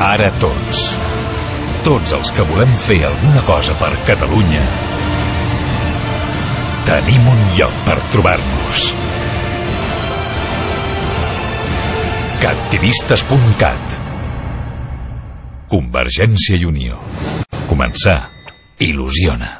Ara tots. Tots els que volem fer alguna cosa per Catalunya tenim un lloc per trobar-nos. Cattivistes.cat Convergència i Unió. Començar il·lusiona.